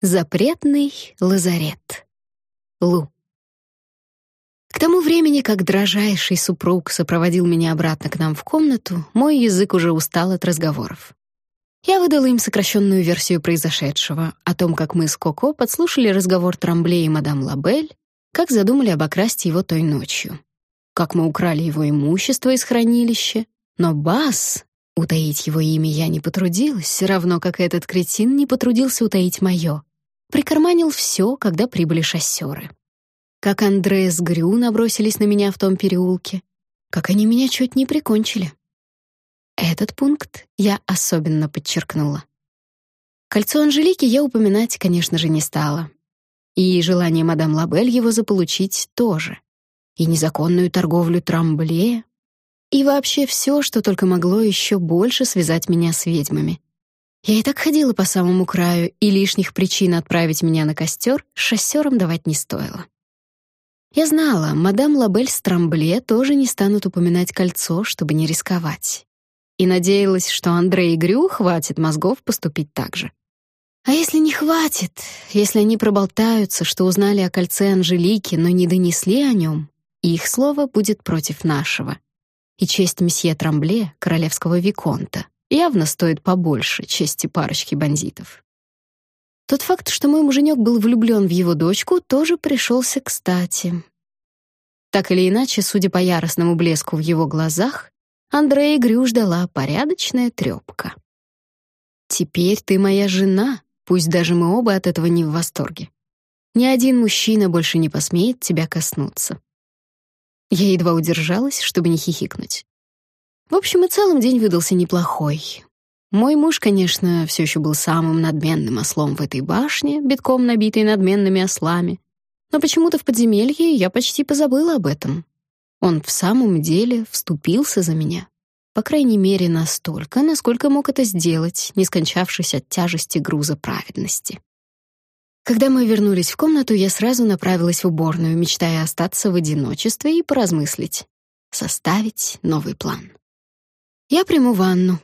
Запретный лазарет. Лу. К тому времени, как дрожайший супруг сопроводил меня обратно к нам в комнату, мой язык уже устал от разговоров. Я выдала им сокращенную версию произошедшего, о том, как мы с Коко подслушали разговор Трамбле и мадам Лабель, как задумали обокрасть его той ночью, как мы украли его имущество из хранилища, но Бас, утаить его имя я не потрудилась, равно как этот кретин не потрудился утаить мое прикарманил все, когда прибыли шоссеры. Как Андре с Грю набросились на меня в том переулке, как они меня чуть не прикончили. Этот пункт я особенно подчеркнула. Кольцо Анжелики я упоминать, конечно же, не стала. И желание мадам Лабель его заполучить тоже. И незаконную торговлю Трамбле, и вообще все, что только могло еще больше связать меня с ведьмами. Я и так ходила по самому краю, и лишних причин отправить меня на костер шоссерам давать не стоило. Я знала, мадам Лабель с Трамбле тоже не станут упоминать кольцо, чтобы не рисковать. И надеялась, что Андрей и Грю хватит мозгов поступить так же. А если не хватит, если они проболтаются, что узнали о кольце Анжелики, но не донесли о нем, их слово будет против нашего. И честь месье Трамбле, королевского виконта, явно стоит побольше чести парочки бандитов. Тот факт, что мой муженек был влюблен в его дочку, тоже пришелся кстати. Так или иначе, судя по яростному блеску в его глазах, Андрея Грю ждала порядочная трёпка. «Теперь ты моя жена, пусть даже мы оба от этого не в восторге. Ни один мужчина больше не посмеет тебя коснуться». Я едва удержалась, чтобы не хихикнуть. В общем и целом день выдался неплохой. Мой муж, конечно, все еще был самым надменным ослом в этой башне, битком набитой надменными ослами. Но почему-то в подземелье я почти позабыла об этом. Он в самом деле вступился за меня. По крайней мере, настолько, насколько мог это сделать, не скончавшись от тяжести груза праведности. Когда мы вернулись в комнату, я сразу направилась в уборную, мечтая остаться в одиночестве и поразмыслить, составить новый план. Я приму ванну.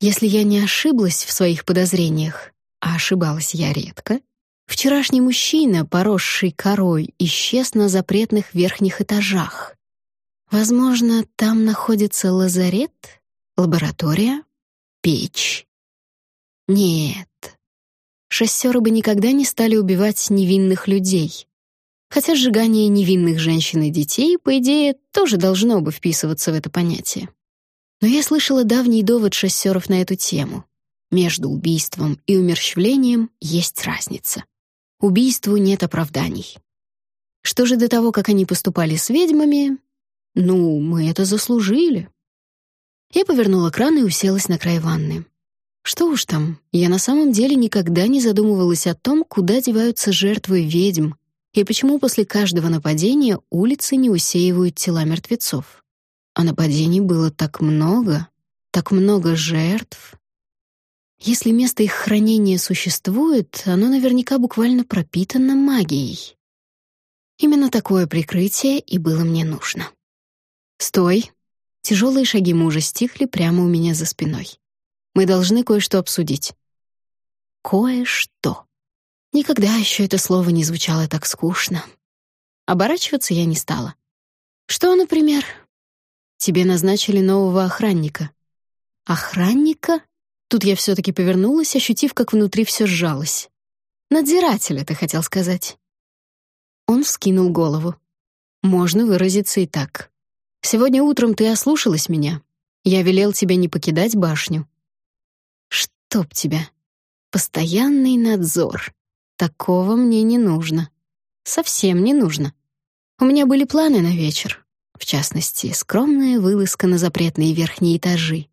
Если я не ошиблась в своих подозрениях, а ошибалась я редко, вчерашний мужчина, поросший корой, исчез на запретных верхних этажах. Возможно, там находится лазарет, лаборатория, печь. Нет, шоссеры бы никогда не стали убивать невинных людей. Хотя сжигание невинных женщин и детей, по идее, тоже должно бы вписываться в это понятие. Но я слышала давний довод шоссеров на эту тему. Между убийством и умерщвлением есть разница. Убийству нет оправданий. Что же до того, как они поступали с ведьмами? Ну, мы это заслужили. Я повернула кран и уселась на край ванны. Что уж там, я на самом деле никогда не задумывалась о том, куда деваются жертвы ведьм и почему после каждого нападения улицы не усеивают тела мертвецов. А нападений было так много, так много жертв. Если место их хранения существует, оно наверняка буквально пропитано магией. Именно такое прикрытие и было мне нужно. «Стой!» Тяжелые шаги мужа стихли прямо у меня за спиной. «Мы должны кое-что обсудить». «Кое-что». Никогда еще это слово не звучало так скучно. Оборачиваться я не стала. «Что, например?» Тебе назначили нового охранника. Охранника? Тут я все таки повернулась, ощутив, как внутри все сжалось. Надзирателя, ты хотел сказать. Он вскинул голову. Можно выразиться и так. Сегодня утром ты ослушалась меня. Я велел тебе не покидать башню. Чтоб тебя. Постоянный надзор. Такого мне не нужно. Совсем не нужно. У меня были планы на вечер. В частности, скромная вылазка на запретные верхние этажи.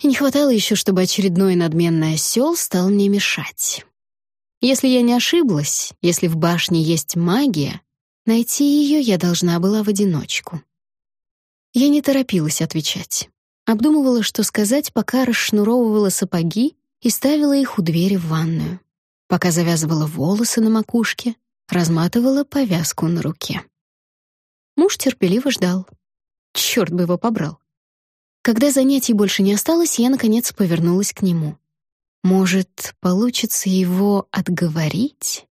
И не хватало еще, чтобы очередной надменный осел стал мне мешать. Если я не ошиблась, если в башне есть магия, найти ее я должна была в одиночку. Я не торопилась отвечать. Обдумывала, что сказать, пока расшнуровывала сапоги и ставила их у двери в ванную. Пока завязывала волосы на макушке, разматывала повязку на руке. Муж терпеливо ждал. Черт бы его побрал. Когда занятий больше не осталось, я, наконец, повернулась к нему. Может, получится его отговорить?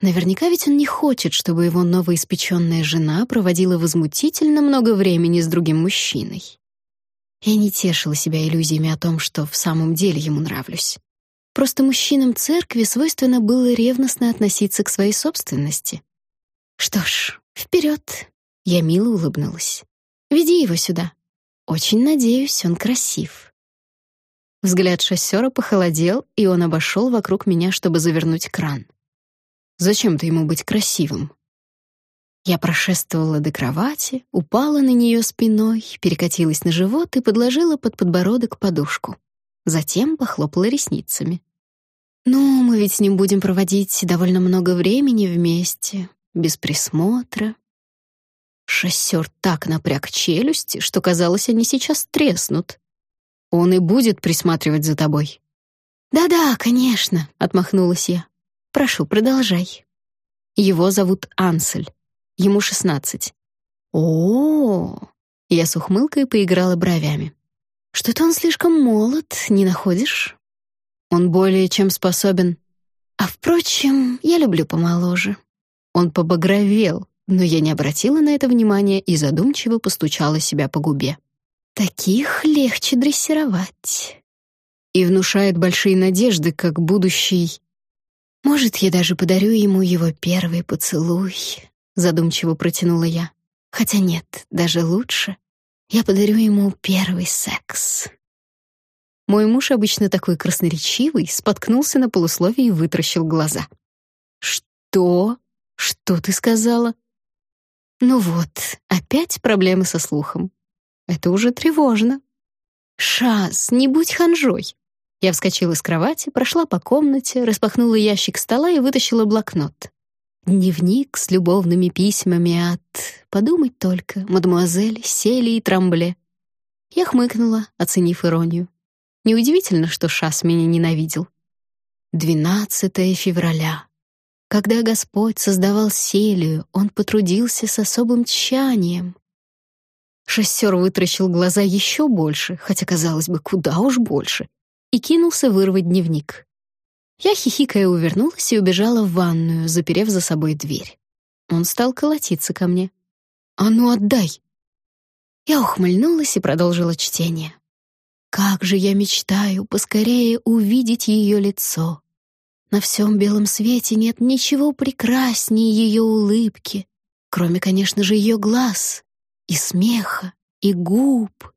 Наверняка ведь он не хочет, чтобы его новоиспеченная жена проводила возмутительно много времени с другим мужчиной. Я не тешила себя иллюзиями о том, что в самом деле ему нравлюсь. Просто мужчинам церкви свойственно было ревностно относиться к своей собственности. Что ж, вперед! Я мило улыбнулась. Веди его сюда. Очень надеюсь, он красив. Взгляд шоссера похолодел, и он обошел вокруг меня, чтобы завернуть кран. Зачем-то ему быть красивым. Я прошествовала до кровати, упала на нее спиной, перекатилась на живот и подложила под подбородок подушку. Затем похлопала ресницами. «Ну, мы ведь с ним будем проводить довольно много времени вместе, без присмотра». Шоссер так напряг челюсти, что казалось, они сейчас треснут. «Он и будет присматривать за тобой». «Да-да, конечно», — отмахнулась я. Прошу, продолжай. Его зовут Ансель. Ему шестнадцать. -о, -о, я с ухмылкой поиграла бровями. Что-то он слишком молод, не находишь? Он более чем способен. А впрочем, я люблю помоложе. Он побагровел, но я не обратила на это внимания и задумчиво постучала себя по губе. Таких легче дрессировать. И внушает большие надежды, как будущий может, я даже подарю ему его первый поцелуй, задумчиво протянула я. Хотя нет, даже лучше. Я подарю ему первый секс. Мой муж обычно такой красноречивый, споткнулся на полусловие и вытращил глаза. Что? Что ты сказала? Ну вот, опять проблемы со слухом. Это уже тревожно. Шас, не будь ханжой. Я вскочила с кровати, прошла по комнате, распахнула ящик стола и вытащила блокнот. Дневник с любовными письмами от... Подумать только, мадемуазель Сели и Трамбле. Я хмыкнула, оценив иронию. Неудивительно, что Шас меня ненавидел. 12 февраля. Когда Господь создавал Селию, Он потрудился с особым тщанием. Шоссер вытращил глаза еще больше, хотя, казалось бы, куда уж больше — и кинулся вырвать дневник. Я хихикая увернулась и убежала в ванную, заперев за собой дверь. Он стал колотиться ко мне. «А ну отдай!» Я ухмыльнулась и продолжила чтение. «Как же я мечтаю поскорее увидеть ее лицо! На всем белом свете нет ничего прекраснее ее улыбки, кроме, конечно же, ее глаз и смеха, и губ.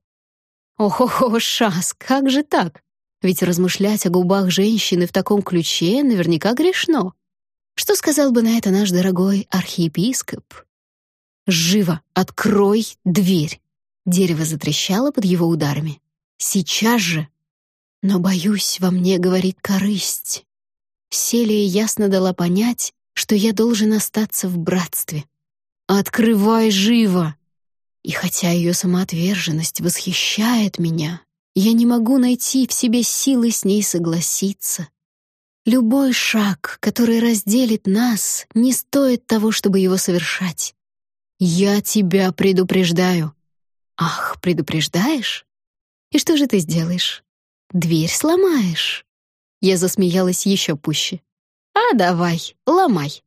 Ох-ох-ох, Шас, как же так? Ведь размышлять о губах женщины в таком ключе наверняка грешно. Что сказал бы на это наш дорогой архиепископ? «Живо! Открой дверь!» Дерево затрещало под его ударами. «Сейчас же!» Но, боюсь, во мне говорит корысть. Селия ясно дала понять, что я должен остаться в братстве. «Открывай живо!» И хотя ее самоотверженность восхищает меня, я не могу найти в себе силы с ней согласиться. Любой шаг, который разделит нас, не стоит того, чтобы его совершать. Я тебя предупреждаю. Ах, предупреждаешь? И что же ты сделаешь? Дверь сломаешь. Я засмеялась еще пуще. А давай, ломай.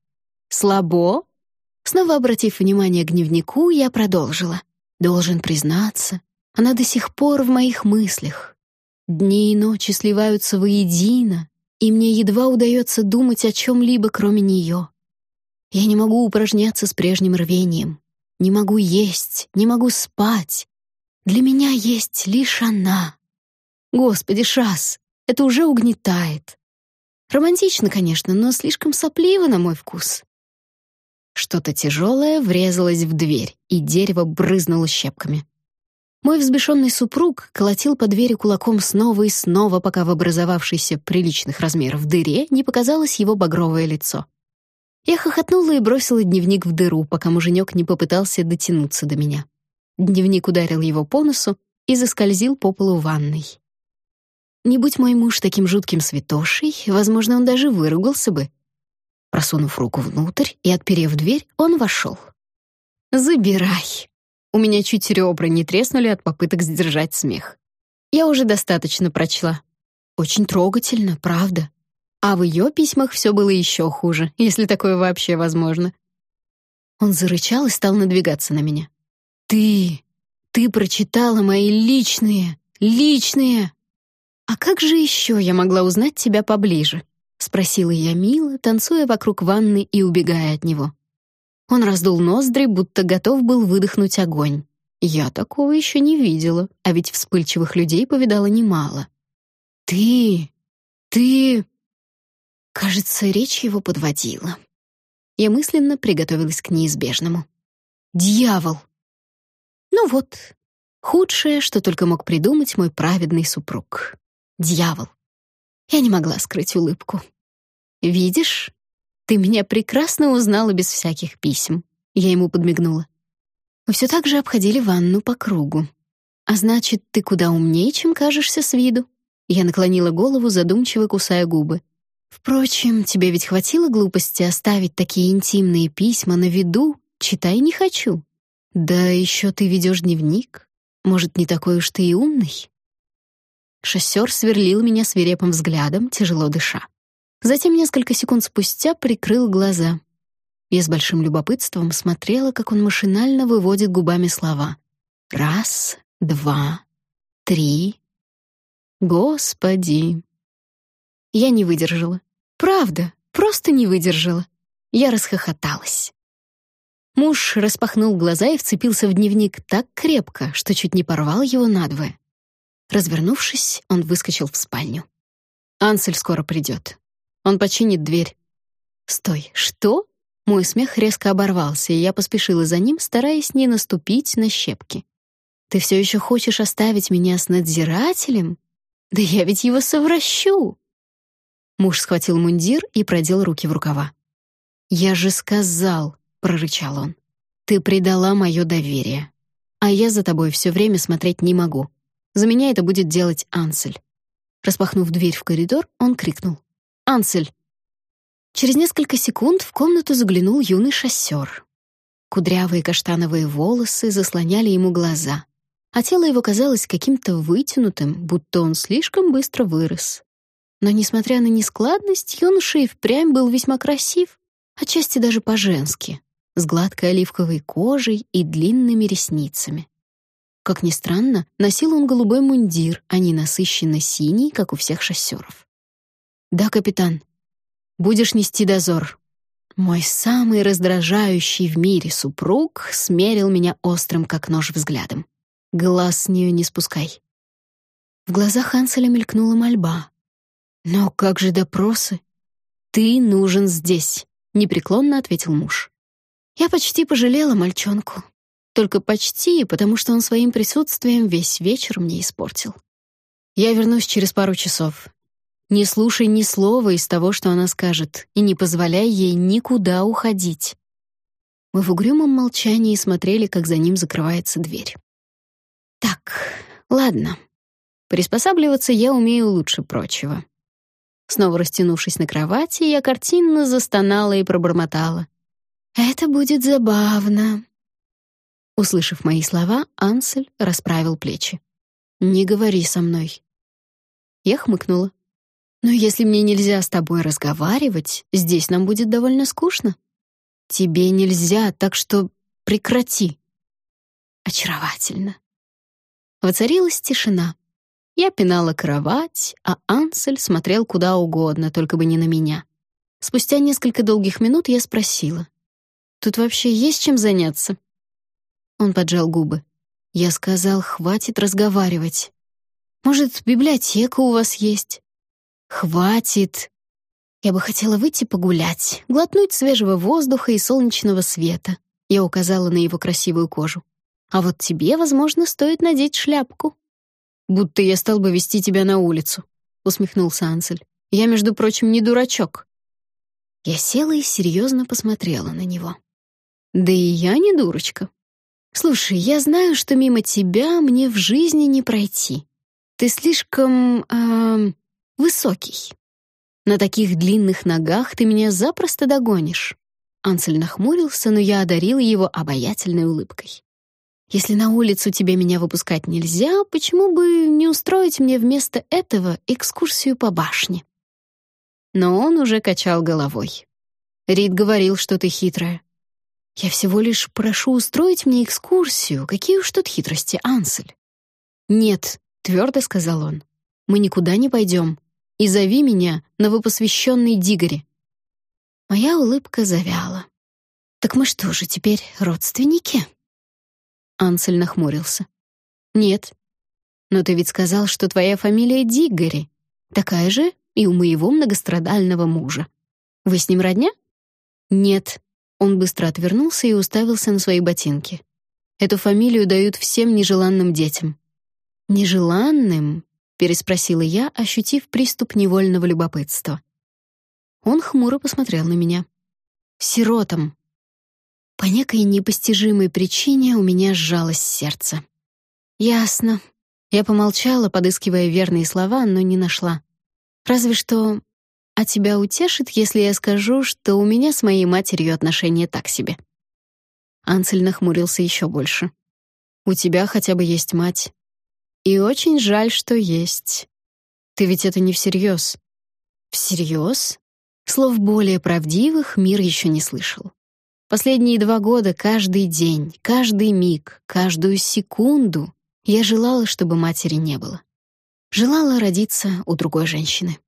Слабо? Снова обратив внимание к дневнику, я продолжила. Должен признаться, она до сих пор в моих мыслях. Дни и ночи сливаются воедино, и мне едва удается думать о чем-либо, кроме нее. Я не могу упражняться с прежним рвением, не могу есть, не могу спать. Для меня есть лишь она. Господи, Шас, это уже угнетает. Романтично, конечно, но слишком сопливо на мой вкус. Что-то тяжелое врезалось в дверь, и дерево брызнуло щепками. Мой взбешенный супруг колотил по двери кулаком снова и снова, пока в образовавшейся приличных размеров дыре не показалось его багровое лицо. Я хохотнула и бросила дневник в дыру, пока муженек не попытался дотянуться до меня. Дневник ударил его по носу и заскользил по полу ванной. Не будь мой муж таким жутким святошей, возможно, он даже выругался бы. Просунув руку внутрь и отперев дверь, он вошел. «Забирай», у меня чуть ребра не треснули от попыток сдержать смех. Я уже достаточно прочла. Очень трогательно, правда. А в ее письмах все было еще хуже, если такое вообще возможно. Он зарычал и стал надвигаться на меня. «Ты! Ты прочитала мои личные, личные!» «А как же еще я могла узнать тебя поближе?» — спросила я мило, танцуя вокруг ванны и убегая от него. Он раздул ноздри, будто готов был выдохнуть огонь. Я такого еще не видела, а ведь вспыльчивых людей повидала немало. «Ты... ты...» Кажется, речь его подводила. Я мысленно приготовилась к неизбежному. «Дьявол!» Ну вот, худшее, что только мог придумать мой праведный супруг. Дьявол. Я не могла скрыть улыбку. «Видишь, ты меня прекрасно узнала без всяких писем». Я ему подмигнула. Мы все так же обходили ванну по кругу. «А значит, ты куда умнее, чем кажешься с виду?» Я наклонила голову, задумчиво кусая губы. «Впрочем, тебе ведь хватило глупости оставить такие интимные письма на виду? Читай не хочу. Да еще ты ведешь дневник. Может, не такой уж ты и умный?» Шоссер сверлил меня свирепым взглядом, тяжело дыша. Затем несколько секунд спустя прикрыл глаза. Я с большим любопытством смотрела, как он машинально выводит губами слова. «Раз, два, три...» «Господи!» Я не выдержала. Правда, просто не выдержала. Я расхохоталась. Муж распахнул глаза и вцепился в дневник так крепко, что чуть не порвал его надвое. Развернувшись, он выскочил в спальню. «Ансель скоро придет. Он починит дверь». «Стой, что?» Мой смех резко оборвался, и я поспешила за ним, стараясь не наступить на щепки. «Ты все еще хочешь оставить меня с надзирателем? Да я ведь его совращу!» Муж схватил мундир и продел руки в рукава. «Я же сказал», — прорычал он, — «ты предала мое доверие, а я за тобой все время смотреть не могу. За меня это будет делать Ансель». Распахнув дверь в коридор, он крикнул. «Ансель!» Через несколько секунд в комнату заглянул юный шоссер. Кудрявые каштановые волосы заслоняли ему глаза, а тело его казалось каким-то вытянутым, будто он слишком быстро вырос. Но, несмотря на нескладность, юноша и впрямь был весьма красив, отчасти даже по-женски, с гладкой оливковой кожей и длинными ресницами. Как ни странно, носил он голубой мундир, а не насыщенно синий, как у всех шоссеров. «Да, капитан. Будешь нести дозор». Мой самый раздражающий в мире супруг смерил меня острым, как нож, взглядом. Глаз с нее не спускай. В глазах Ханселя мелькнула мольба. «Но как же допросы?» «Ты нужен здесь», — непреклонно ответил муж. Я почти пожалела мальчонку. Только почти, потому что он своим присутствием весь вечер мне испортил. Я вернусь через пару часов. Не слушай ни слова из того, что она скажет, и не позволяй ей никуда уходить. Мы в угрюмом молчании смотрели, как за ним закрывается дверь. Так, ладно. Приспосабливаться я умею лучше прочего. Снова растянувшись на кровати, я картинно застонала и пробормотала. «Это будет забавно. Услышав мои слова, Ансель расправил плечи. «Не говори со мной». Я хмыкнула. «Но если мне нельзя с тобой разговаривать, здесь нам будет довольно скучно. Тебе нельзя, так что прекрати». Очаровательно. Воцарилась тишина. Я пинала кровать, а Ансель смотрел куда угодно, только бы не на меня. Спустя несколько долгих минут я спросила. «Тут вообще есть чем заняться?» Он поджал губы. Я сказал, хватит разговаривать. Может, библиотека у вас есть? Хватит. Я бы хотела выйти погулять, глотнуть свежего воздуха и солнечного света. Я указала на его красивую кожу. А вот тебе, возможно, стоит надеть шляпку. Будто я стал бы вести тебя на улицу, усмехнулся Ансель. Я, между прочим, не дурачок. Я села и серьезно посмотрела на него. Да и я не дурочка. Слушай, я знаю, что мимо тебя мне в жизни не пройти. Ты слишком э, высокий. На таких длинных ногах ты меня запросто догонишь. Ансель нахмурился, но я одарила его обаятельной улыбкой. Если на улицу тебе меня выпускать нельзя, почему бы не устроить мне вместо этого экскурсию по башне? Но он уже качал головой. Рид говорил, что ты хитрая. Я всего лишь прошу устроить мне экскурсию. Какие уж тут хитрости, Ансель. Нет, твердо сказал он. Мы никуда не пойдем. И зови меня новопосвященный Дигори. Моя улыбка завяла. Так мы что же теперь родственники? Ансель нахмурился. Нет. Но ты ведь сказал, что твоя фамилия Дигори, такая же и у моего многострадального мужа. Вы с ним родня? Нет. Он быстро отвернулся и уставился на свои ботинки. Эту фамилию дают всем нежеланным детям. Нежеланным? переспросила я, ощутив приступ невольного любопытства. Он хмуро посмотрел на меня. Сиротам. По некой непостижимой причине у меня сжалось сердце. Ясно. Я помолчала, подыскивая верные слова, но не нашла. Разве что «А тебя утешит, если я скажу, что у меня с моей матерью отношения так себе?» Ансель нахмурился еще больше. «У тебя хотя бы есть мать. И очень жаль, что есть. Ты ведь это не всерьез». «Всерьез?» Слов более правдивых мир еще не слышал. Последние два года каждый день, каждый миг, каждую секунду я желала, чтобы матери не было. Желала родиться у другой женщины.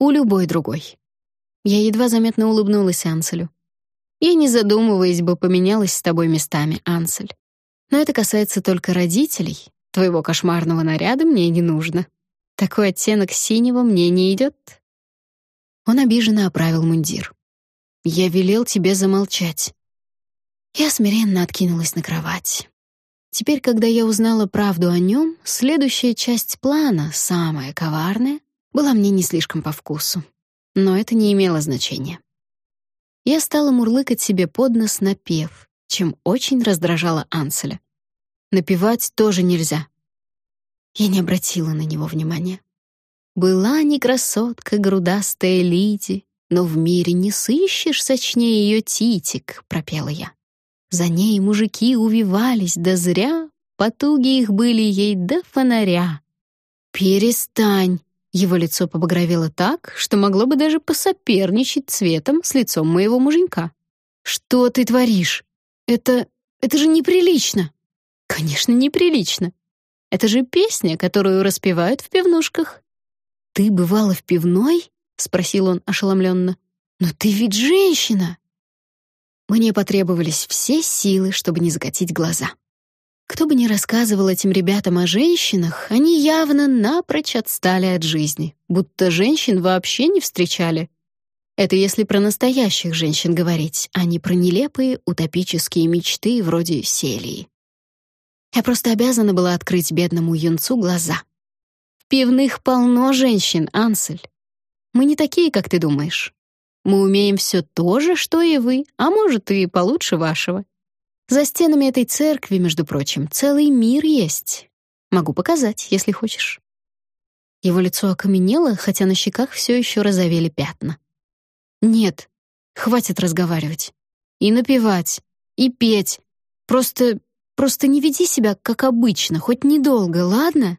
У любой другой. Я едва заметно улыбнулась Анселю. Я, не задумываясь бы, поменялась с тобой местами, Ансель. Но это касается только родителей. Твоего кошмарного наряда мне не нужно. Такой оттенок синего мне не идет. Он обиженно оправил мундир. Я велел тебе замолчать. Я смиренно откинулась на кровать. Теперь, когда я узнала правду о нем, следующая часть плана, самая коварная, была мне не слишком по вкусу. Но это не имело значения. Я стала мурлыкать себе под нос напев, чем очень раздражала Анселя. Напевать тоже нельзя. Я не обратила на него внимания. Была не красотка грудастая Лиди, но в мире не сыщешь сочнее ее титик, пропела я. За ней мужики увивались, да зря, потуги их были ей до фонаря. «Перестань!» Его лицо побагровело так, что могло бы даже посоперничать цветом с лицом моего муженька. «Что ты творишь? Это... это же неприлично!» «Конечно, неприлично. Это же песня, которую распевают в пивнушках». «Ты бывала в пивной?» — спросил он ошеломленно. «Но ты ведь женщина!» Мне потребовались все силы, чтобы не закатить глаза. Кто бы ни рассказывал этим ребятам о женщинах, они явно напрочь отстали от жизни, будто женщин вообще не встречали. Это если про настоящих женщин говорить, а не про нелепые утопические мечты вроде Селии. Я просто обязана была открыть бедному юнцу глаза. В пивных полно женщин, Ансель. Мы не такие, как ты думаешь. Мы умеем все то же, что и вы, а может, и получше вашего. За стенами этой церкви, между прочим, целый мир есть. Могу показать, если хочешь». Его лицо окаменело, хотя на щеках все еще розовели пятна. «Нет, хватит разговаривать. И напевать, и петь. Просто... просто не веди себя, как обычно, хоть недолго, ладно?»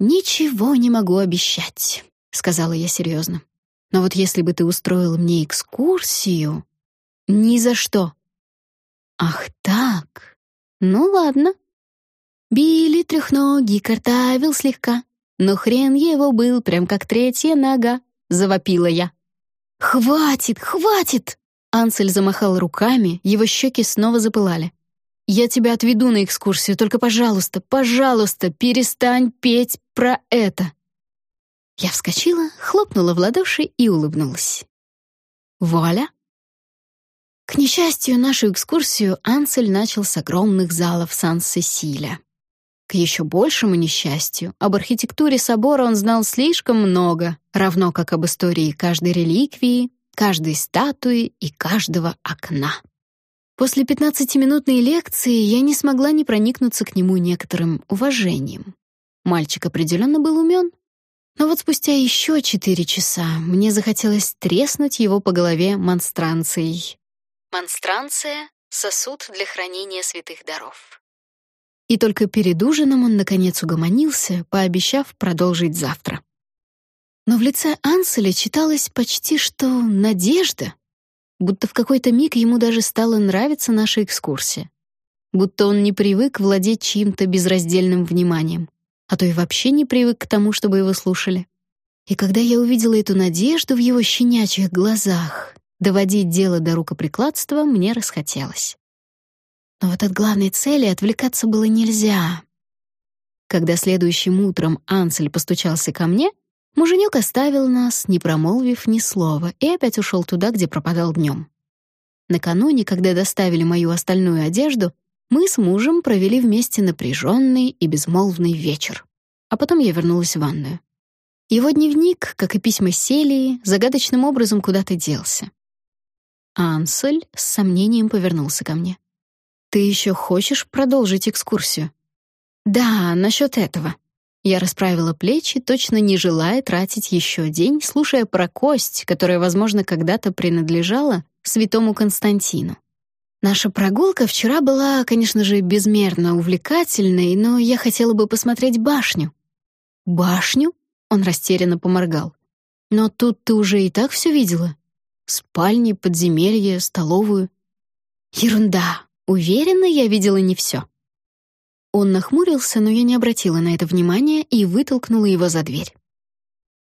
«Ничего не могу обещать», — сказала я серьезно. Но вот если бы ты устроил мне экскурсию... Ни за что. Ах так. Ну ладно. Билли трехногий картавил слегка, но хрен его был прям как третья нога, завопила я. Хватит, хватит! Ансель замахал руками, его щеки снова запылали. «Я тебя отведу на экскурсию, только, пожалуйста, пожалуйста, перестань петь про это!» Я вскочила, хлопнула в ладоши и улыбнулась. Вуаля! К несчастью, нашу экскурсию Ансель начал с огромных залов Сан-Сесиля. К еще большему несчастью, об архитектуре собора он знал слишком много, равно как об истории каждой реликвии, каждой статуи и каждого окна. После пятнадцатиминутной лекции я не смогла не проникнуться к нему некоторым уважением. Мальчик определенно был умен, но вот спустя еще четыре часа мне захотелось треснуть его по голове монстранцией. Монстранция — сосуд для хранения святых даров. И только перед ужином он наконец угомонился, пообещав продолжить завтра. Но в лице Анселя читалось почти что надежда, будто в какой-то миг ему даже стало нравиться наша экскурсия. Будто он не привык владеть чьим-то безраздельным вниманием, а то и вообще не привык к тому, чтобы его слушали. И когда я увидела эту надежду в его щенячьих глазах, доводить дело до рукоприкладства мне расхотелось. Но вот от главной цели отвлекаться было нельзя. Когда следующим утром Ансель постучался ко мне, муженек оставил нас, не промолвив ни слова, и опять ушел туда, где пропадал днем. Накануне, когда доставили мою остальную одежду, мы с мужем провели вместе напряженный и безмолвный вечер. А потом я вернулась в ванную. Его дневник, как и письма Селии, загадочным образом куда-то делся. Ансель с сомнением повернулся ко мне. Ты еще хочешь продолжить экскурсию? Да, насчет этого. Я расправила плечи, точно не желая тратить еще день, слушая про кость, которая, возможно, когда-то принадлежала святому Константину. Наша прогулка вчера была, конечно же, безмерно увлекательной, но я хотела бы посмотреть башню. Башню? Он растерянно поморгал. Но тут ты уже и так все видела. Спальни, подземелье, столовую. Ерунда. Уверена, я видела не все. Он нахмурился, но я не обратила на это внимания и вытолкнула его за дверь.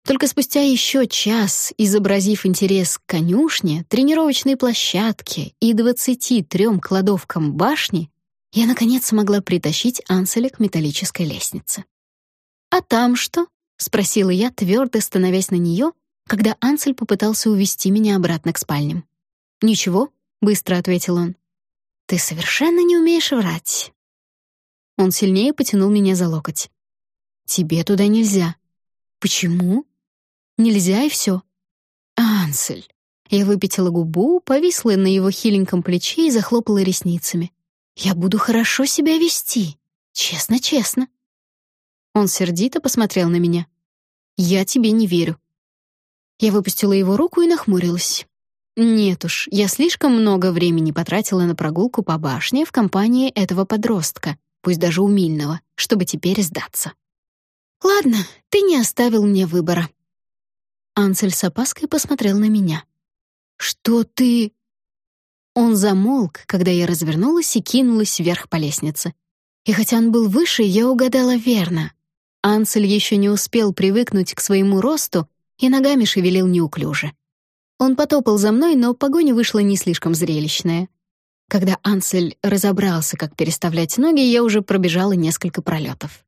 Только спустя еще час, изобразив интерес к конюшне, тренировочной площадке и двадцати трем кладовкам башни, я наконец смогла притащить Анселя к металлической лестнице. «А там что?» — спросила я, твердо становясь на нее, когда Ансель попытался увести меня обратно к спальням. «Ничего», — быстро ответил он. Ты совершенно не умеешь врать. Он сильнее потянул меня за локоть. Тебе туда нельзя. Почему? Нельзя и все. Ансель. Я выпятила губу, повисла на его хиленьком плече и захлопала ресницами. Я буду хорошо себя вести. Честно-честно. Он сердито посмотрел на меня. Я тебе не верю. Я выпустила его руку и нахмурилась. Нет уж, я слишком много времени потратила на прогулку по башне в компании этого подростка, пусть даже умильного, чтобы теперь сдаться. Ладно, ты не оставил мне выбора. Ансель с опаской посмотрел на меня. Что ты? Он замолк, когда я развернулась и кинулась вверх по лестнице. И хотя он был выше, я угадала верно. Ансель еще не успел привыкнуть к своему росту и ногами шевелил неуклюже. Он потопал за мной, но погоня вышла не слишком зрелищная. Когда Ансель разобрался, как переставлять ноги, я уже пробежала несколько пролетов.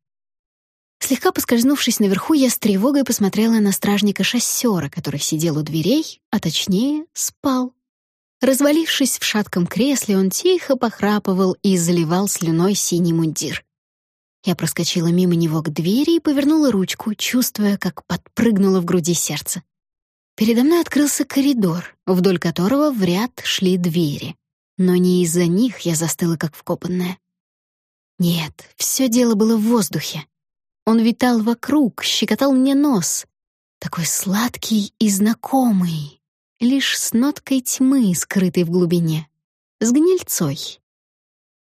Слегка поскользнувшись наверху, я с тревогой посмотрела на стражника-шоссера, который сидел у дверей, а точнее, спал. Развалившись в шатком кресле, он тихо похрапывал и заливал слюной синий мундир. Я проскочила мимо него к двери и повернула ручку, чувствуя, как подпрыгнуло в груди сердце. Передо мной открылся коридор, вдоль которого в ряд шли двери. Но не из-за них я застыла как вкопанная. Нет, все дело было в воздухе. Он витал вокруг, щекотал мне нос. Такой сладкий и знакомый, лишь с ноткой тьмы, скрытой в глубине, с гнильцой.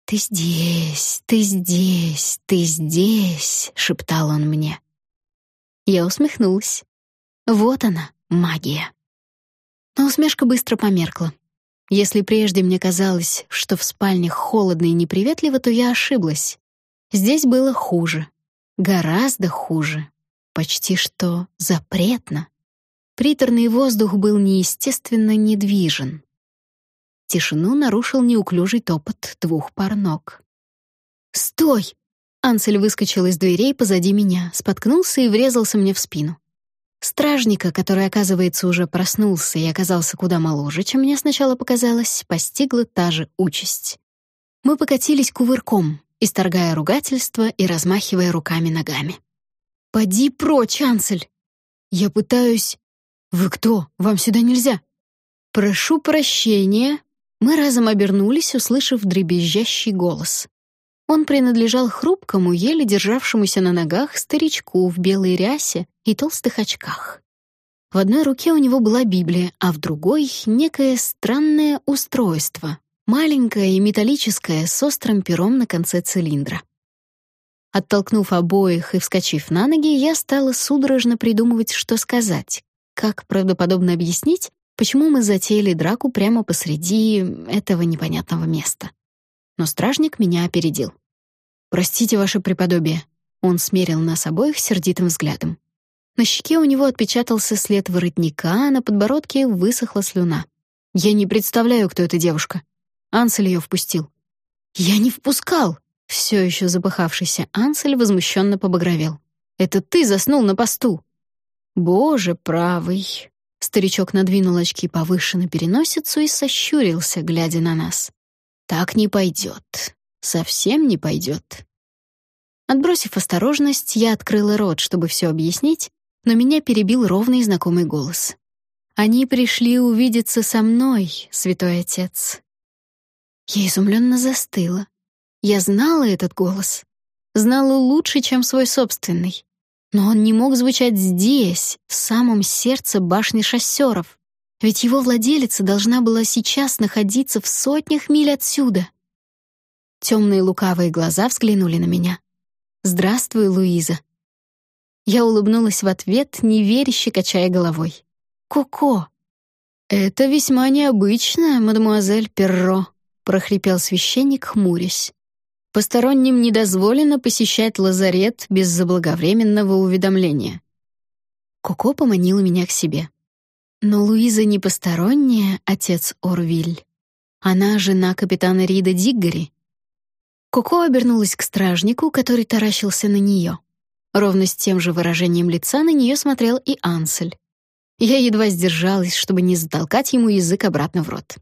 «Ты здесь, ты здесь, ты здесь», — шептал он мне. Я усмехнулась. Вот она, Магия. Но усмешка быстро померкла. Если прежде мне казалось, что в спальнях холодно и неприветливо, то я ошиблась. Здесь было хуже. Гораздо хуже. Почти что запретно. Приторный воздух был неестественно недвижен. Тишину нарушил неуклюжий топот двух пар ног. «Стой!» Ансель выскочил из дверей позади меня, споткнулся и врезался мне в спину. Стражника, который, оказывается, уже проснулся и оказался куда моложе, чем мне сначала показалось, постигла та же участь. Мы покатились кувырком, исторгая ругательства и размахивая руками-ногами. «Поди прочь, Ансель!» «Я пытаюсь...» «Вы кто? Вам сюда нельзя!» «Прошу прощения!» Мы разом обернулись, услышав дребезжащий голос. Он принадлежал хрупкому, еле державшемуся на ногах старичку в белой рясе и толстых очках. В одной руке у него была Библия, а в другой — некое странное устройство, маленькое и металлическое с острым пером на конце цилиндра. Оттолкнув обоих и вскочив на ноги, я стала судорожно придумывать, что сказать. Как правдоподобно объяснить, почему мы затеяли драку прямо посреди этого непонятного места. Но стражник меня опередил. «Простите, ваше преподобие». Он смерил нас обоих сердитым взглядом. На щеке у него отпечатался след воротника, а на подбородке высохла слюна. «Я не представляю, кто эта девушка». Ансель ее впустил. «Я не впускал!» Все еще запыхавшийся Ансель возмущенно побагровел. «Это ты заснул на посту!» «Боже правый!» Старичок надвинул очки повыше на переносицу и сощурился, глядя на нас. «Так не пойдет. Совсем не пойдет». Отбросив осторожность, я открыла рот, чтобы все объяснить, но меня перебил ровный знакомый голос. «Они пришли увидеться со мной, святой отец». Я изумленно застыла. Я знала этот голос. Знала лучше, чем свой собственный. Но он не мог звучать здесь, в самом сердце башни шоссеров. Ведь его владелица должна была сейчас находиться в сотнях миль отсюда. Темные лукавые глаза взглянули на меня. «Здравствуй, Луиза». Я улыбнулась в ответ, неверяще качая головой. «Коко». «Это весьма необычно, мадемуазель Перро», — прохрипел священник, хмурясь. Посторонним не дозволено посещать лазарет без заблаговременного уведомления. Коко поманила меня к себе. Но Луиза не посторонняя, отец Орвиль. Она жена капитана Рида Диггори. Коко обернулась к стражнику, который таращился на нее. Ровно с тем же выражением лица на нее смотрел и Ансель. Я едва сдержалась, чтобы не затолкать ему язык обратно в рот.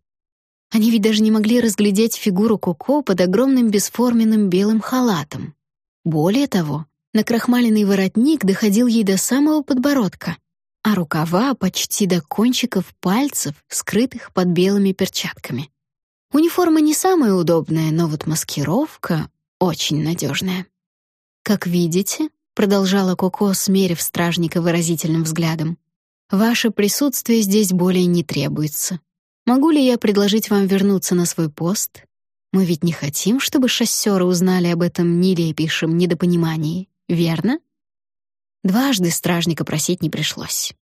Они ведь даже не могли разглядеть фигуру Коко под огромным бесформенным белым халатом. Более того, накрахмаленный воротник доходил ей до самого подбородка, а рукава почти до кончиков пальцев, скрытых под белыми перчатками. Униформа не самая удобная, но вот маскировка очень надежная. «Как видите», — продолжала Коко, смерив стражника выразительным взглядом, «ваше присутствие здесь более не требуется. Могу ли я предложить вам вернуться на свой пост? Мы ведь не хотим, чтобы шоссеры узнали об этом нелепейшем недопонимании, верно? Дважды стражника просить не пришлось.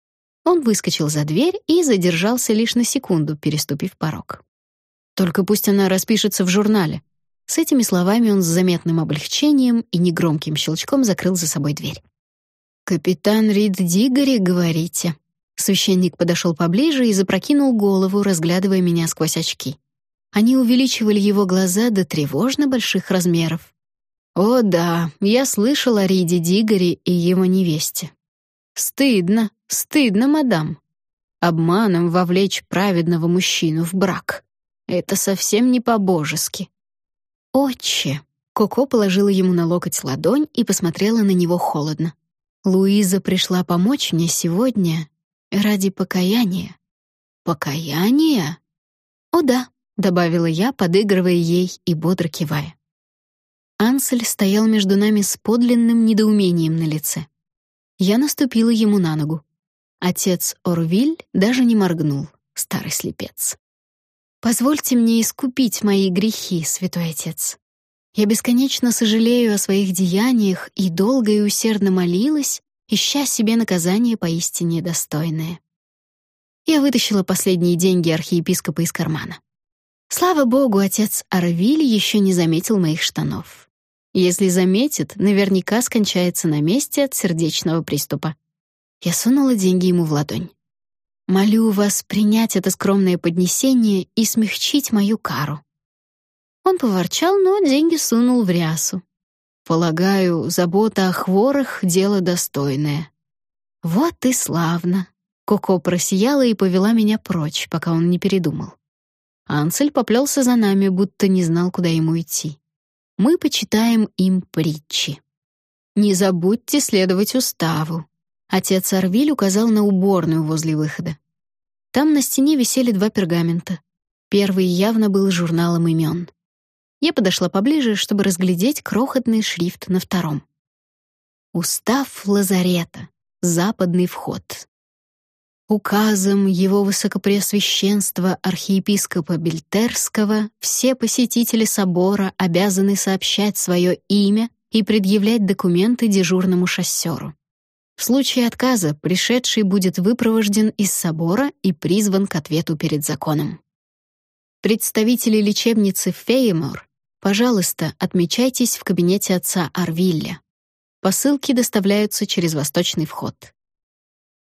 Он выскочил за дверь и задержался лишь на секунду, переступив порог. Только пусть она распишется в журнале. С этими словами он с заметным облегчением и негромким щелчком закрыл за собой дверь. «Капитан Рид Дигори, говорите?» Священник подошел поближе и запрокинул голову, разглядывая меня сквозь очки. Они увеличивали его глаза до тревожно больших размеров. «О да, я слышал о Риде Дигоре и его невесте. Стыдно, стыдно, мадам. Обманом вовлечь праведного мужчину в брак. Это совсем не по-божески». «Отче!» Коко положила ему на локоть ладонь и посмотрела на него холодно. «Луиза пришла помочь мне сегодня, ради покаяния. Покаяния? О да, добавила я, подыгрывая ей и бодро кивая. Ансель стоял между нами с подлинным недоумением на лице. Я наступила ему на ногу. Отец Орвиль даже не моргнул, старый слепец. Позвольте мне искупить мои грехи, святой отец. Я бесконечно сожалею о своих деяниях и долго и усердно молилась, ища себе наказание поистине достойное. Я вытащила последние деньги архиепископа из кармана. Слава богу, отец Арвиль еще не заметил моих штанов. Если заметит, наверняка скончается на месте от сердечного приступа. Я сунула деньги ему в ладонь. «Молю вас принять это скромное поднесение и смягчить мою кару». Он поворчал, но деньги сунул в рясу, Полагаю, забота о хворых — дело достойное. Вот и славно. Коко просияла и повела меня прочь, пока он не передумал. Ансель поплелся за нами, будто не знал, куда ему идти. Мы почитаем им притчи. Не забудьте следовать уставу. Отец Арвиль указал на уборную возле выхода. Там на стене висели два пергамента. Первый явно был журналом имен. Я подошла поближе, чтобы разглядеть крохотный шрифт на втором. Устав лазарета. Западный вход. Указом его высокопреосвященства архиепископа Бельтерского все посетители собора обязаны сообщать свое имя и предъявлять документы дежурному шоссеру. В случае отказа пришедший будет выпровожден из собора и призван к ответу перед законом. Представители лечебницы Феймор, пожалуйста, отмечайтесь в кабинете отца Арвилля. Посылки доставляются через восточный вход.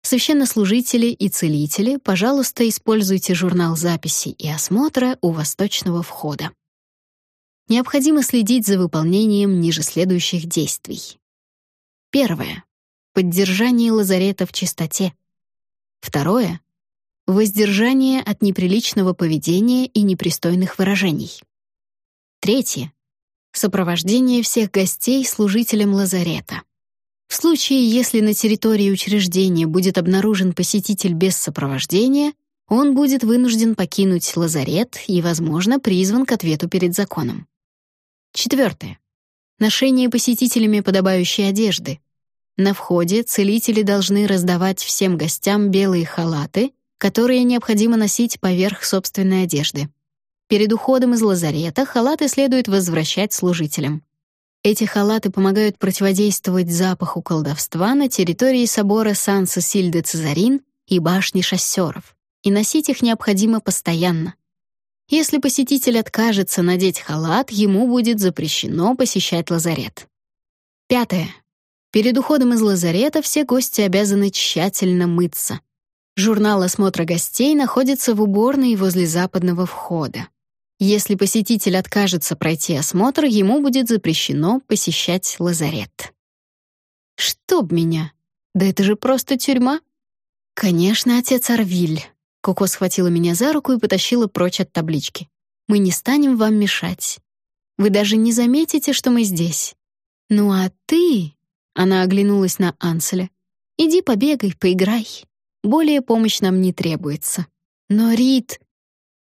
Священнослужители и целители, пожалуйста, используйте журнал записи и осмотра у восточного входа. Необходимо следить за выполнением ниже следующих действий. Первое. Поддержание лазарета в чистоте. Второе. Воздержание от неприличного поведения и непристойных выражений. Третье сопровождение всех гостей служителем лазарета. В случае, если на территории учреждения будет обнаружен посетитель без сопровождения, он будет вынужден покинуть лазарет и, возможно, призван к ответу перед законом. Четвертое. Ношение посетителями подобающей одежды. На входе целители должны раздавать всем гостям белые халаты, которые необходимо носить поверх собственной одежды. Перед уходом из лазарета халаты следует возвращать служителям. Эти халаты помогают противодействовать запаху колдовства на территории собора Сан-Сесиль-де-Цезарин и башни шоссеров, и носить их необходимо постоянно. Если посетитель откажется надеть халат, ему будет запрещено посещать лазарет. Пятое. Перед уходом из лазарета все гости обязаны тщательно мыться. Журнал осмотра гостей находится в уборной возле западного входа. Если посетитель откажется пройти осмотр, ему будет запрещено посещать лазарет. Чтоб меня! Да это же просто тюрьма. Конечно, отец Арвиль. Коко схватила меня за руку и потащила прочь от таблички. Мы не станем вам мешать. Вы даже не заметите, что мы здесь. Ну а ты, она оглянулась на Анселя. Иди побегай, поиграй. Более помощь нам не требуется. Но Рит,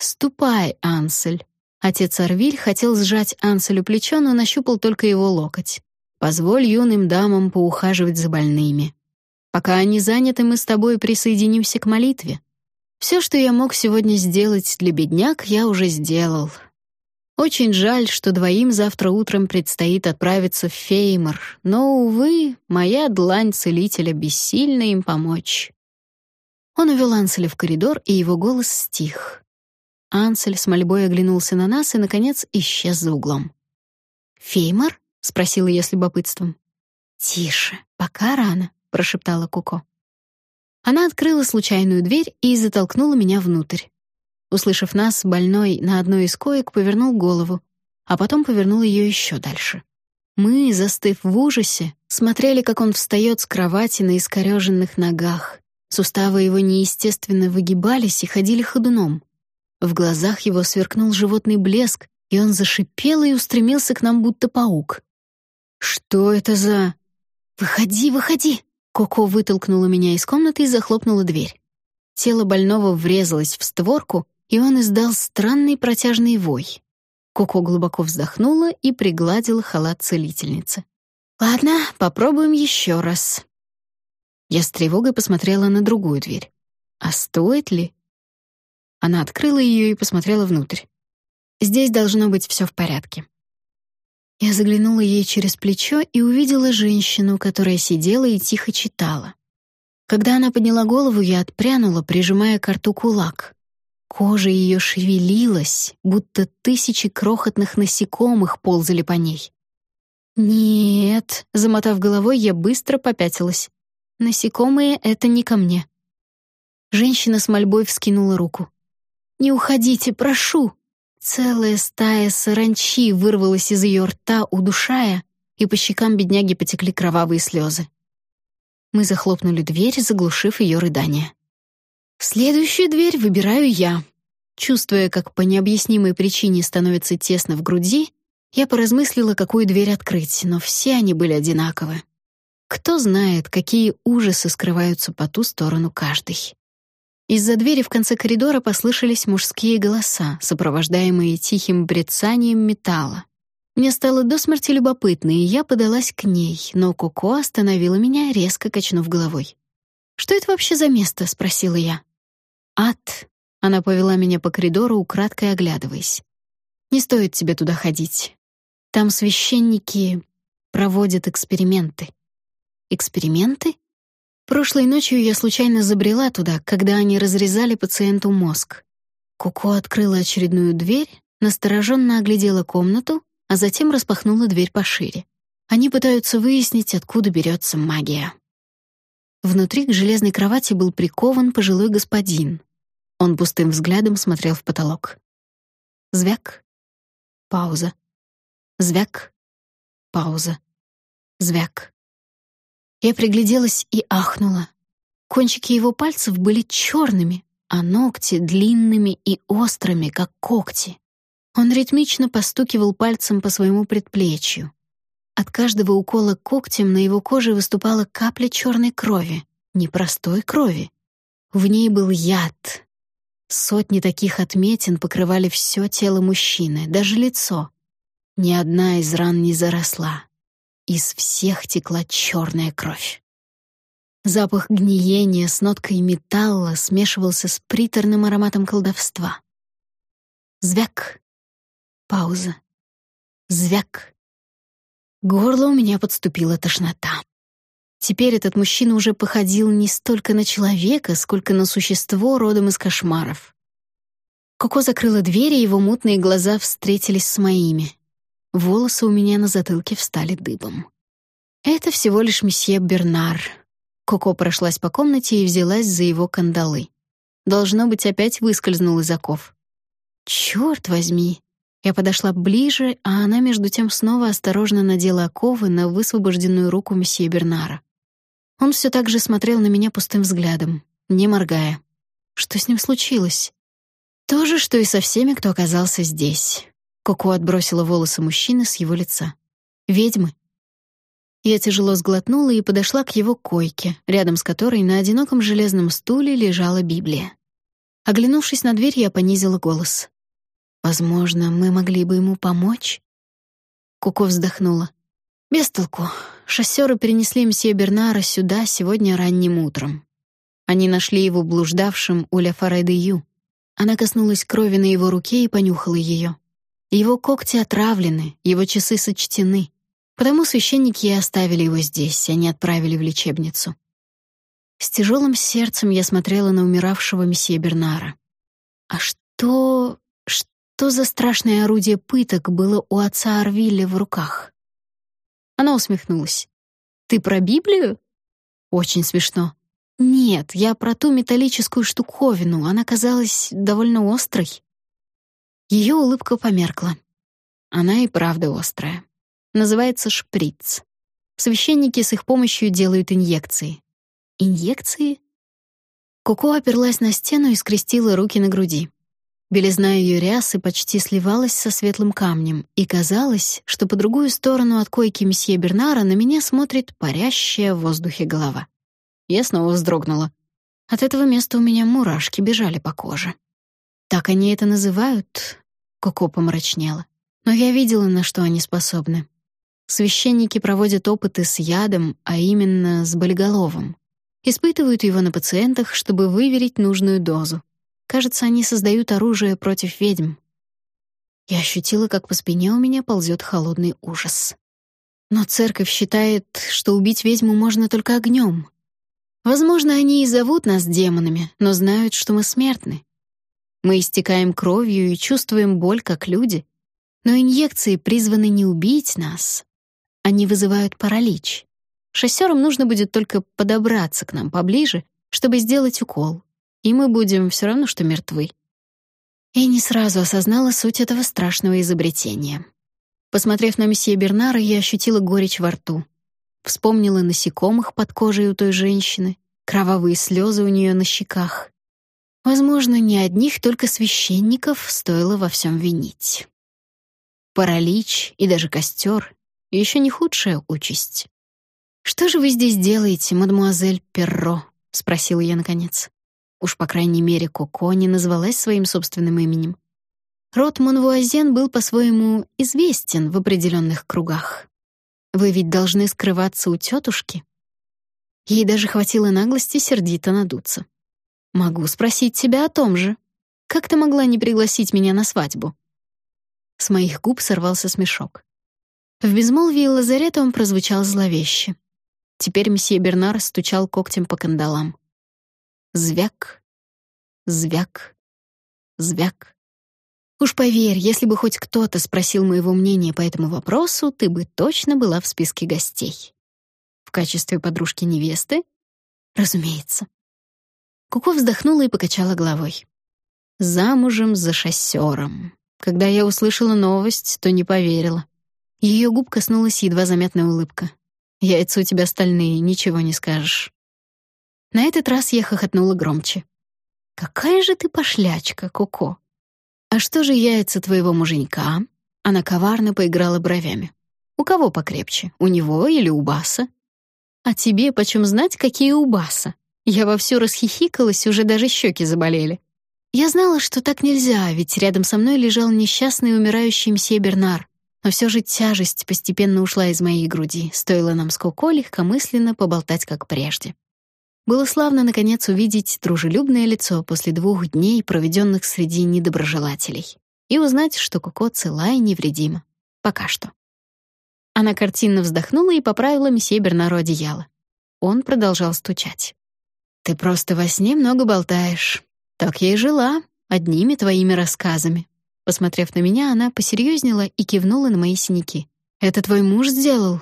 «Ступай, Ансель». Отец Арвиль хотел сжать Анселю плечо, но нащупал только его локоть. «Позволь юным дамам поухаживать за больными. Пока они заняты, мы с тобой присоединимся к молитве. Все, что я мог сегодня сделать для бедняк, я уже сделал. Очень жаль, что двоим завтра утром предстоит отправиться в Феймор, но, увы, моя длань целителя бессильна им помочь». Он увел Анселя в коридор, и его голос стих. Ансель с мольбой оглянулся на нас и, наконец, исчез за углом. «Феймор?» — спросила я с любопытством. «Тише, пока рано», — прошептала Куко. Она открыла случайную дверь и затолкнула меня внутрь. Услышав нас, больной на одной из коек повернул голову, а потом повернул ее еще дальше. Мы, застыв в ужасе, смотрели, как он встает с кровати на искореженных ногах. Суставы его неестественно выгибались и ходили ходуном. В глазах его сверкнул животный блеск, и он зашипел и устремился к нам, будто паук. «Что это за...» «Выходи, выходи!» Коко вытолкнула меня из комнаты и захлопнула дверь. Тело больного врезалось в створку, и он издал странный протяжный вой. Коко глубоко вздохнула и пригладила халат целительницы. «Ладно, попробуем еще раз». Я с тревогой посмотрела на другую дверь. А стоит ли? Она открыла ее и посмотрела внутрь. Здесь должно быть все в порядке. Я заглянула ей через плечо и увидела женщину, которая сидела и тихо читала. Когда она подняла голову, я отпрянула, прижимая к рту кулак. Кожа ее шевелилась, будто тысячи крохотных насекомых ползали по ней. «Нет», — замотав головой, я быстро попятилась. «Насекомые — это не ко мне». Женщина с мольбой вскинула руку. «Не уходите, прошу!» Целая стая саранчи вырвалась из ее рта, удушая, и по щекам бедняги потекли кровавые слезы. Мы захлопнули дверь, заглушив ее рыдание. Следующую дверь выбираю я. Чувствуя, как по необъяснимой причине становится тесно в груди, я поразмыслила, какую дверь открыть, но все они были одинаковы. Кто знает, какие ужасы скрываются по ту сторону каждой. Из-за двери в конце коридора послышались мужские голоса, сопровождаемые тихим брецанием металла. Мне стало до смерти любопытно, и я подалась к ней, но Коко остановила меня, резко качнув головой. «Что это вообще за место?» — спросила я. «Ад». Она повела меня по коридору, украдкой оглядываясь. «Не стоит тебе туда ходить. Там священники... проводят эксперименты. Эксперименты? Прошлой ночью я случайно забрела туда, когда они разрезали пациенту мозг. Коко открыла очередную дверь, настороженно оглядела комнату, а затем распахнула дверь пошире. Они пытаются выяснить, откуда берется магия. Внутри к железной кровати был прикован пожилой господин. Он пустым взглядом смотрел в потолок. Звяк. Пауза. Звяк. Пауза. Звяк. Я пригляделась и ахнула. Кончики его пальцев были черными, а ногти длинными и острыми, как когти. Он ритмично постукивал пальцем по своему предплечью. От каждого укола когтем на его коже выступала капля черной крови, непростой крови. В ней был яд. Сотни таких отметин покрывали все тело мужчины, даже лицо. Ни одна из ран не заросла. Из всех текла черная кровь. Запах гниения с ноткой металла смешивался с приторным ароматом колдовства. Звяк. Пауза. Звяк. Горло у меня подступила тошнота. Теперь этот мужчина уже походил не столько на человека, сколько на существо родом из кошмаров. Коко закрыла дверь, и его мутные глаза встретились с моими. Волосы у меня на затылке встали дыбом. Это всего лишь месье Бернар. Коко прошлась по комнате и взялась за его кандалы. Должно быть, опять выскользнул из оков. Черт возьми! Я подошла ближе, а она между тем снова осторожно надела оковы на высвобожденную руку месье Бернара. Он все так же смотрел на меня пустым взглядом, не моргая. Что с ним случилось? То же, что и со всеми, кто оказался здесь. Коко отбросила волосы мужчины с его лица. Ведьмы. Я тяжело сглотнула и подошла к его койке, рядом с которой на одиноком железном стуле лежала Библия. Оглянувшись на дверь, я понизила голос. Возможно, мы могли бы ему помочь? Коко вздохнула. Без толку. Шоссеры перенесли мсье Бернара сюда сегодня ранним утром. Они нашли его блуждавшим у Ля Фарэдею. Она коснулась крови на его руке и понюхала ее. Его когти отравлены, его часы сочтены. Потому священники и оставили его здесь, а не отправили в лечебницу. С тяжелым сердцем я смотрела на умиравшего месье Бернара. А что... что за страшное орудие пыток было у отца Арвилля в руках? Она усмехнулась. «Ты про Библию?» «Очень смешно». «Нет, я про ту металлическую штуковину. Она казалась довольно острой». Ее улыбка померкла. Она и правда острая. Называется шприц. Священники с их помощью делают инъекции. Инъекции? Коко оперлась на стену и скрестила руки на груди. Белизна ее рясы почти сливалась со светлым камнем, и казалось, что по другую сторону от койки месье Бернара на меня смотрит парящая в воздухе голова. Я снова вздрогнула. От этого места у меня мурашки бежали по коже. Так они это называют, Коко помрачнела. Но я видела, на что они способны. Священники проводят опыты с ядом, а именно с болиголовым. Испытывают его на пациентах, чтобы выверить нужную дозу. Кажется, они создают оружие против ведьм. Я ощутила, как по спине у меня ползет холодный ужас. Но церковь считает, что убить ведьму можно только огнем. Возможно, они и зовут нас демонами, но знают, что мы смертны. Мы истекаем кровью и чувствуем боль, как люди. Но инъекции призваны не убить нас. Они вызывают паралич. Шоссерам нужно будет только подобраться к нам поближе, чтобы сделать укол, и мы будем все равно, что мертвы. Я не сразу осознала суть этого страшного изобретения. Посмотрев на месье Бернара, я ощутила горечь во рту. Вспомнила насекомых под кожей у той женщины, кровавые слезы у нее на щеках. Возможно, не одних только священников стоило во всем винить. Паралич и даже костер — еще не худшая участь. «Что же вы здесь делаете, мадемуазель Перро?» — спросила я наконец. Уж, по крайней мере, Коко не назвалась своим собственным именем. Род Монвуазен был по-своему известен в определенных кругах. Вы ведь должны скрываться у тетушки. Ей даже хватило наглости сердито надуться. Могу спросить тебя о том же. Как ты могла не пригласить меня на свадьбу? С моих губ сорвался смешок. В безмолвии лазарета он прозвучал зловеще. Теперь месье Бернар стучал когтем по кандалам. Звяк, звяк, звяк. Уж поверь, если бы хоть кто-то спросил моего мнения по этому вопросу, ты бы точно была в списке гостей. В качестве подружки невесты? Разумеется. Куко вздохнула и покачала головой. Замужем за шоссером. Когда я услышала новость, то не поверила. Ее губ коснулась едва заметная улыбка. Яйца у тебя стальные, ничего не скажешь. На этот раз я хохотнула громче. Какая же ты пошлячка, Коко. А что же яйца твоего муженька? Она коварно поиграла бровями. У кого покрепче, у него или у Баса? А тебе почем знать, какие у Баса? Я вовсю расхихикалась, уже даже щеки заболели. Я знала, что так нельзя, ведь рядом со мной лежал несчастный умирающий мсье Бернар, но все же тяжесть постепенно ушла из моей груди, стоило нам с Коко легкомысленно поболтать, как прежде. Было славно, наконец, увидеть дружелюбное лицо после двух дней, проведенных среди недоброжелателей, и узнать, что Коко цела и невредима. Пока что. Она картинно вздохнула и поправила месье Бернару одеяло. Он продолжал стучать. «Ты просто во сне много болтаешь. Так я и жила, одними твоими рассказами. Посмотрев на меня, она посерьезнела и кивнула на мои синяки. «Это твой муж сделал?»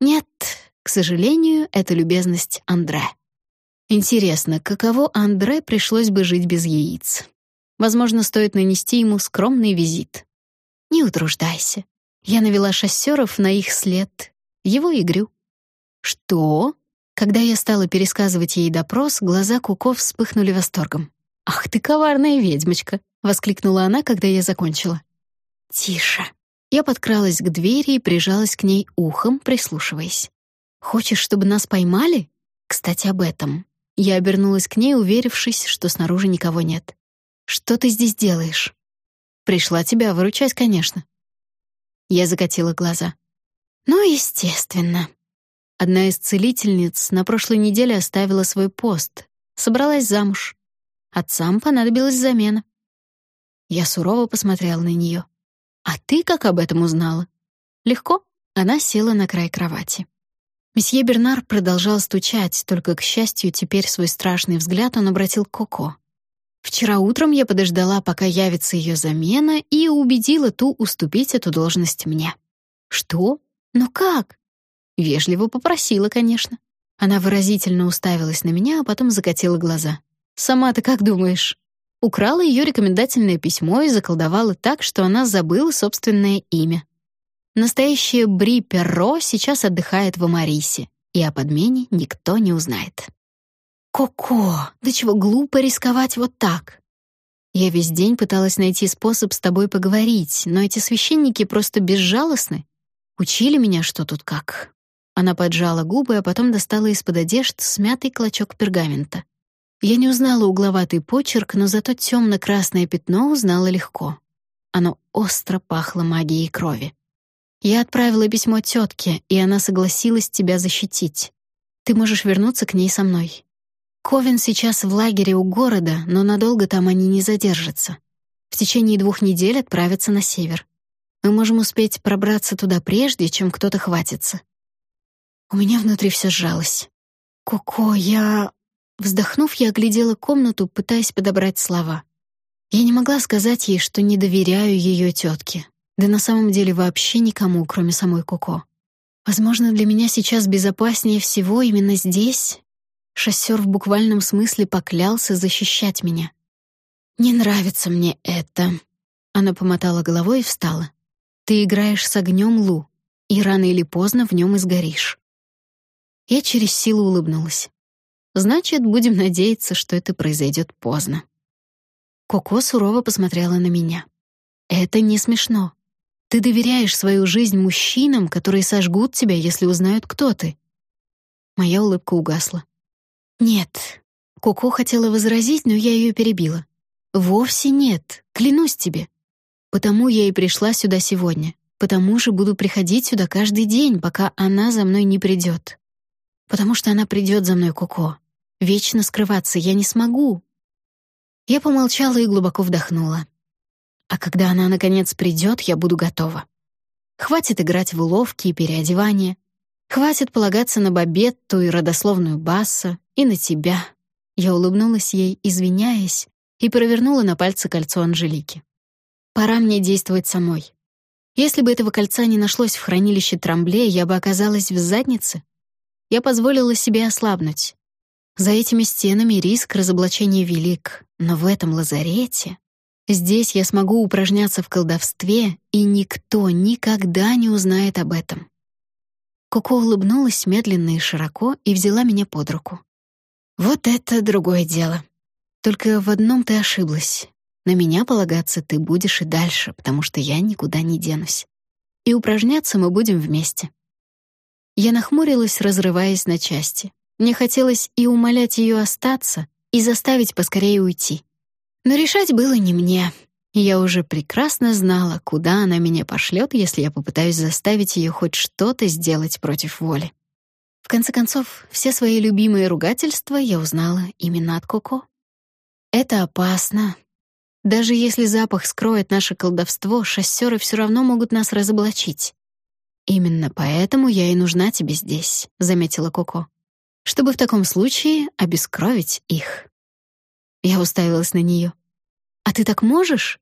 «Нет, к сожалению, это любезность Андре». Интересно, каково Андре пришлось бы жить без яиц? Возможно, стоит нанести ему скромный визит. Не утруждайся. Я навела шоссеров на их след. Его игрю. Что? Когда я стала пересказывать ей допрос, глаза Куков вспыхнули восторгом. «Ах ты коварная ведьмочка! — воскликнула она, когда я закончила. «Тише». Я подкралась к двери и прижалась к ней ухом, прислушиваясь. «Хочешь, чтобы нас поймали? Кстати, об этом». Я обернулась к ней, уверившись, что снаружи никого нет. «Что ты здесь делаешь?» «Пришла тебя выручать, конечно». Я закатила глаза. «Ну, естественно». Одна из целительниц на прошлой неделе оставила свой пост, собралась замуж. Отцам понадобилась замена. Я сурово посмотрела на нее. «А ты как об этом узнала?» «Легко». Она села на край кровати. Месье Бернар продолжал стучать, только, к счастью, теперь свой страшный взгляд он обратил к Коко. Вчера утром я подождала, пока явится ее замена, и убедила ту уступить эту должность мне. Что? Но как? Вежливо попросила, конечно. Она выразительно уставилась на меня, а потом закатила глаза. Сама ты как думаешь? украла ее рекомендательное письмо и заколдовала так, что она забыла собственное имя. Настоящая Бри Перро сейчас отдыхает в Амарисе, и о подмене никто не узнает. «Коко, да чего глупо рисковать вот так?» Я весь день пыталась найти способ с тобой поговорить, но эти священники просто безжалостны. Учили меня, что тут как. Она поджала губы, а потом достала из-под одежд смятый клочок пергамента. Я не узнала угловатый почерк, но зато темно-красное пятно узнала легко. Оно остро пахло магией крови. Я отправила письмо тетке, и она согласилась тебя защитить. Ты можешь вернуться к ней со мной. Ковен сейчас в лагере у города, но надолго там они не задержатся. В течение двух недель отправятся на север. Мы можем успеть пробраться туда прежде, чем кто-то хватится. У меня внутри все сжалось. Коко, я Вздохнув, я оглядела комнату, пытаясь подобрать слова. Я не могла сказать ей, что не доверяю ее тетке. Да на самом деле вообще никому, кроме самой Коко. Возможно, для меня сейчас безопаснее всего именно здесь. Шоссер в буквальном смысле поклялся защищать меня. «Не нравится мне это». Она помотала головой и встала. «Ты играешь с огнем, Лу, и рано или поздно в нем изгоришь». Я через силу улыбнулась. Значит, будем надеяться, что это произойдет поздно. Коко сурово посмотрела на меня. Это не смешно. Ты доверяешь свою жизнь мужчинам, которые сожгут тебя, если узнают, кто ты. Моя улыбка угасла. Нет. Коко хотела возразить, но я ее перебила. Вовсе нет, клянусь тебе. Потому я и пришла сюда сегодня. Потому же буду приходить сюда каждый день, пока она за мной не придет. Потому что она придет за мной, Коко. Вечно скрываться я не смогу. Я помолчала и глубоко вдохнула. А когда она наконец придет, я буду готова. Хватит играть в уловки и переодевания. Хватит полагаться на Бабетту и родословную Басса, и на тебя. Я улыбнулась ей, извиняясь, и провернула на пальце кольцо Анжелики. Пора мне действовать самой. Если бы этого кольца не нашлось в хранилище Трамбле, я бы оказалась в заднице. Я позволила себе ослабнуть. За этими стенами риск разоблачения велик, но в этом лазарете здесь я смогу упражняться в колдовстве, и никто никогда не узнает об этом. Коко улыбнулась медленно и широко и взяла меня под руку. Вот это другое дело. Только в одном ты ошиблась. На меня полагаться ты будешь и дальше, потому что я никуда не денусь. И упражняться мы будем вместе. Я нахмурилась, разрываясь на части. Мне хотелось и умолять ее остаться, и заставить поскорее уйти. Но решать было не мне. Я уже прекрасно знала, куда она меня пошлет, если я попытаюсь заставить ее хоть что-то сделать против воли. В конце концов, все свои любимые ругательства я узнала именно от Коко. Это опасно, даже если запах скроет наше колдовство, шоссеры все равно могут нас разоблачить. Именно поэтому я и нужна тебе здесь, заметила Коко. Чтобы в таком случае обескровить их. Я уставилась на нее. А ты так можешь?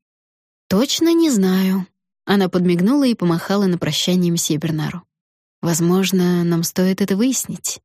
Точно не знаю. Она подмигнула и помахала на прощание мсье Бернару. Возможно, нам стоит это выяснить.